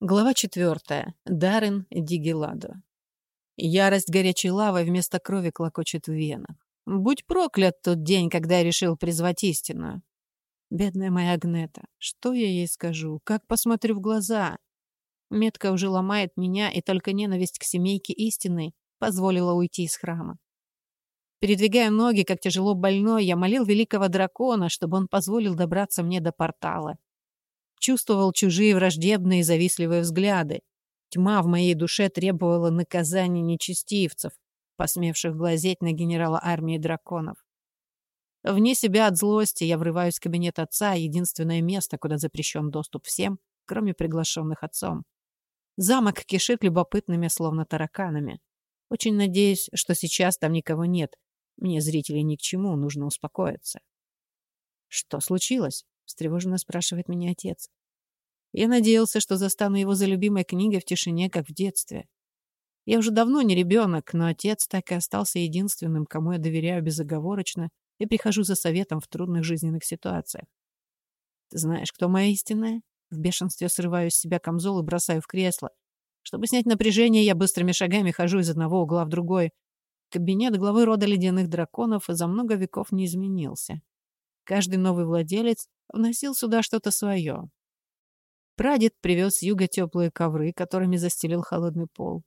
Глава четвертая. Даррен Дигеладо. Ярость горячей лавы вместо крови клокочет в венах. Будь проклят тот день, когда я решил призвать истину. Бедная моя Агнета, что я ей скажу? Как посмотрю в глаза? Метка уже ломает меня, и только ненависть к семейке истины позволила уйти из храма. Передвигая ноги, как тяжело больной, я молил великого дракона, чтобы он позволил добраться мне до портала чувствовал чужие враждебные и завистливые взгляды. Тьма в моей душе требовала наказания нечестивцев, посмевших глазеть на генерала армии драконов. Вне себя от злости я врываюсь в кабинет отца, единственное место, куда запрещен доступ всем, кроме приглашенных отцом. Замок кишит любопытными, словно тараканами. Очень надеюсь, что сейчас там никого нет. Мне, зрителей, ни к чему, нужно успокоиться. «Что случилось?» — встревоженно спрашивает меня отец. Я надеялся, что застану его за любимой книгой в тишине, как в детстве. Я уже давно не ребенок, но отец так и остался единственным, кому я доверяю безоговорочно и прихожу за советом в трудных жизненных ситуациях. Ты знаешь, кто моя истинная? В бешенстве срываю с себя камзол и бросаю в кресло. Чтобы снять напряжение, я быстрыми шагами хожу из одного угла в другой. Кабинет главы рода ледяных драконов за много веков не изменился. Каждый новый владелец вносил сюда что-то свое, Прадед привез с юга теплые ковры, которыми застелил холодный пол.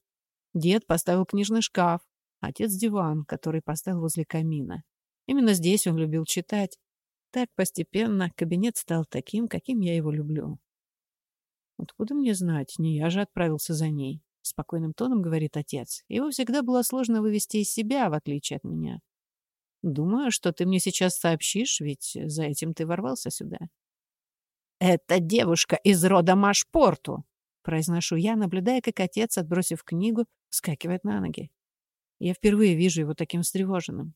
Дед поставил книжный шкаф, отец диван, который поставил возле камина. Именно здесь он любил читать. Так постепенно кабинет стал таким, каким я его люблю. Откуда мне знать? Не я же отправился за ней. Спокойным тоном говорит отец. Его всегда было сложно вывести из себя, в отличие от меня. Думаю, что ты мне сейчас сообщишь, ведь за этим ты ворвался сюда. «Это девушка из рода Машпорту», — произношу я, наблюдая, как отец, отбросив книгу, вскакивает на ноги. Я впервые вижу его таким встревоженным.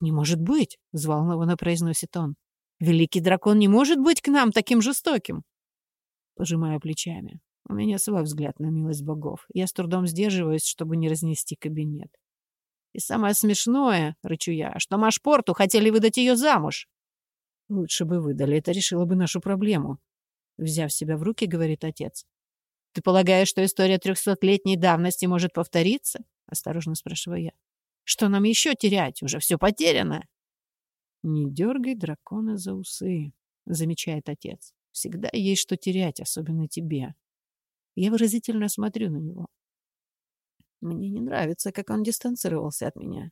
«Не может быть!» — взволнованно произносит он. «Великий дракон не может быть к нам таким жестоким!» Пожимаю плечами. У меня свой взгляд на милость богов. Я с трудом сдерживаюсь, чтобы не разнести кабинет. И самое смешное, рычу я, что Машпорту хотели выдать ее замуж. Лучше бы выдали, это решило бы нашу проблему. Взяв себя в руки, говорит отец. Ты полагаешь, что история трехсотлетней давности может повториться? Осторожно спрашиваю я. Что нам еще терять? Уже все потеряно. Не дергай дракона за усы, замечает отец. Всегда есть что терять, особенно тебе. Я выразительно смотрю на него. Мне не нравится, как он дистанцировался от меня.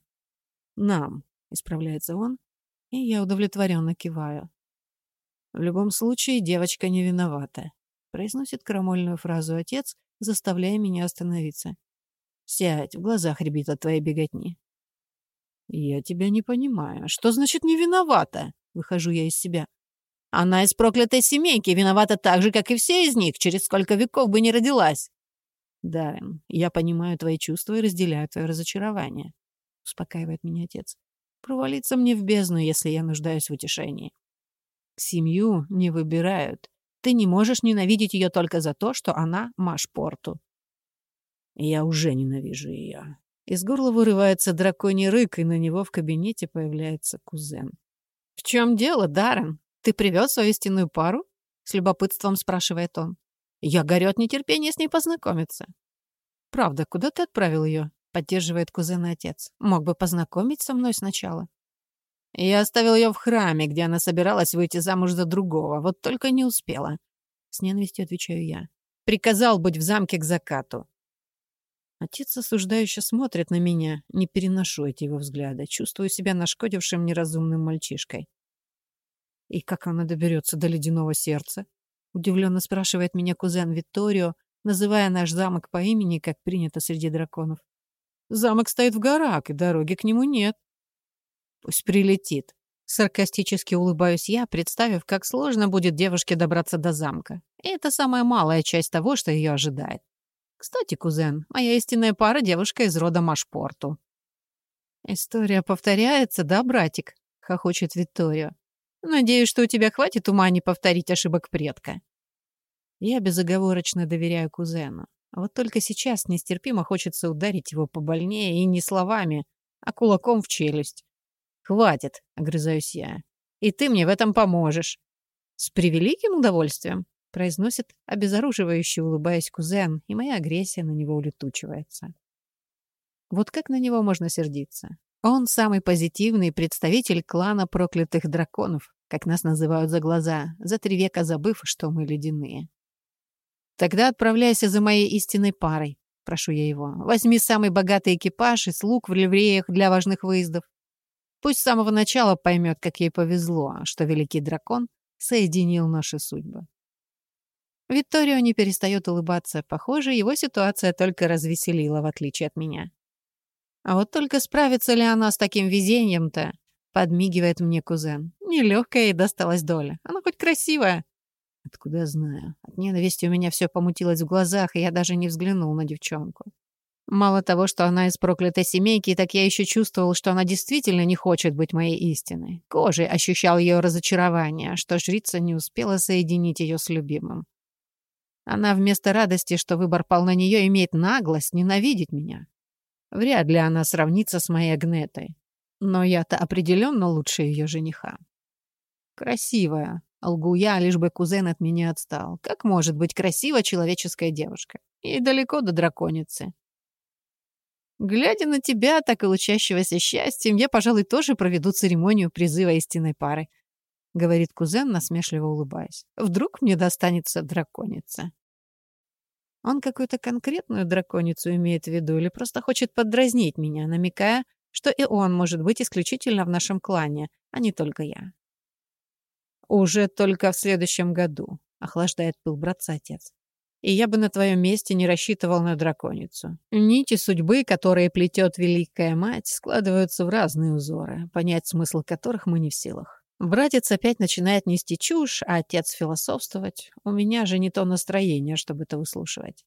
Нам, исправляется он, и я удовлетворенно киваю. В любом случае, девочка не виновата. Произносит крамольную фразу отец, заставляя меня остановиться. Сядь, в глазах рябит от твоей беготни. Я тебя не понимаю. Что значит не виновата? Выхожу я из себя. Она из проклятой семейки, виновата так же, как и все из них, через сколько веков бы не родилась. Даррен, я понимаю твои чувства и разделяю твое разочарование. Успокаивает меня отец. Провалиться мне в бездну, если я нуждаюсь в утешении. Семью не выбирают. Ты не можешь ненавидеть ее только за то, что она Машпорту. Я уже ненавижу ее. Из горла вырывается драконий рык, и на него в кабинете появляется кузен. «В чем дело, Даррен? Ты привез свою истинную пару?» С любопытством спрашивает он. «Я горю от нетерпения с ней познакомиться». «Правда, куда ты отправил ее?» Поддерживает кузен и отец. Мог бы познакомить со мной сначала. Я оставил ее в храме, где она собиралась выйти замуж за другого, вот только не успела. С ненавистью отвечаю я. Приказал быть в замке к закату. Отец осуждающе смотрит на меня. Не переношу эти его взгляды. Чувствую себя нашкодившим неразумным мальчишкой. «И как она доберется до ледяного сердца?» Удивленно спрашивает меня кузен Витторио, называя наш замок по имени, как принято среди драконов. Замок стоит в горах, и дороги к нему нет. Пусть прилетит. Саркастически улыбаюсь я, представив, как сложно будет девушке добраться до замка. И это самая малая часть того, что ее ожидает. Кстати, кузен, моя истинная пара — девушка из рода Машпорту. «История повторяется, да, братик?» — хохочет Виктория. «Надеюсь, что у тебя хватит ума не повторить ошибок предка». Я безоговорочно доверяю кузену. А вот только сейчас нестерпимо хочется ударить его побольнее и не словами, а кулаком в челюсть. «Хватит», — огрызаюсь я. «И ты мне в этом поможешь». «С превеликим удовольствием», произносит обезоруживающе улыбаясь кузен, и моя агрессия на него улетучивается. Вот как на него можно сердиться? Он самый позитивный представитель клана проклятых драконов, как нас называют за глаза, за три века забыв, что мы ледяные. Тогда отправляйся за моей истинной парой, прошу я его. Возьми самый богатый экипаж и слуг в ливреях для важных выездов. Пусть с самого начала поймет, как ей повезло, что великий дракон соединил наши судьбы. Викторио не перестает улыбаться. Похоже, его ситуация только развеселила, в отличие от меня. А вот только справится ли она с таким везением-то? Подмигивает мне кузен. Нелегкая ей досталась доля. Она хоть красивая. Откуда знаю? От ненависти у меня все помутилось в глазах, и я даже не взглянул на девчонку. Мало того, что она из проклятой семейки, так я еще чувствовал, что она действительно не хочет быть моей истиной. Кожей ощущал ее разочарование, что жрица не успела соединить ее с любимым. Она вместо радости, что выбор пал на нее, имеет наглость ненавидеть меня. Вряд ли она сравнится с моей Агнетой. Но я-то определенно лучше ее жениха. Красивая. Лгу я, лишь бы кузен от меня отстал. Как может быть красива человеческая девушка? И далеко до драконицы. Глядя на тебя, так и лучащегося счастьем, я, пожалуй, тоже проведу церемонию призыва истинной пары. — говорит кузен, насмешливо улыбаясь. «Вдруг мне достанется драконица?» Он какую-то конкретную драконицу имеет в виду или просто хочет подразнить меня, намекая, что и он может быть исключительно в нашем клане, а не только я. «Уже только в следующем году», — охлаждает пыл братца-отец. «И я бы на твоем месте не рассчитывал на драконицу. Нити судьбы, которые плетет Великая Мать, складываются в разные узоры, понять смысл которых мы не в силах. Братец опять начинает нести чушь, а отец философствовать. У меня же не то настроение, чтобы это выслушивать.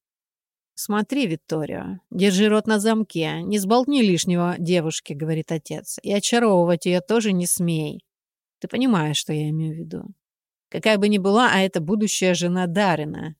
«Смотри, Виктория, держи рот на замке, не сболтни лишнего девушке», — говорит отец, «и очаровывать ее тоже не смей. Ты понимаешь, что я имею в виду. Какая бы ни была, а это будущая жена Дарина.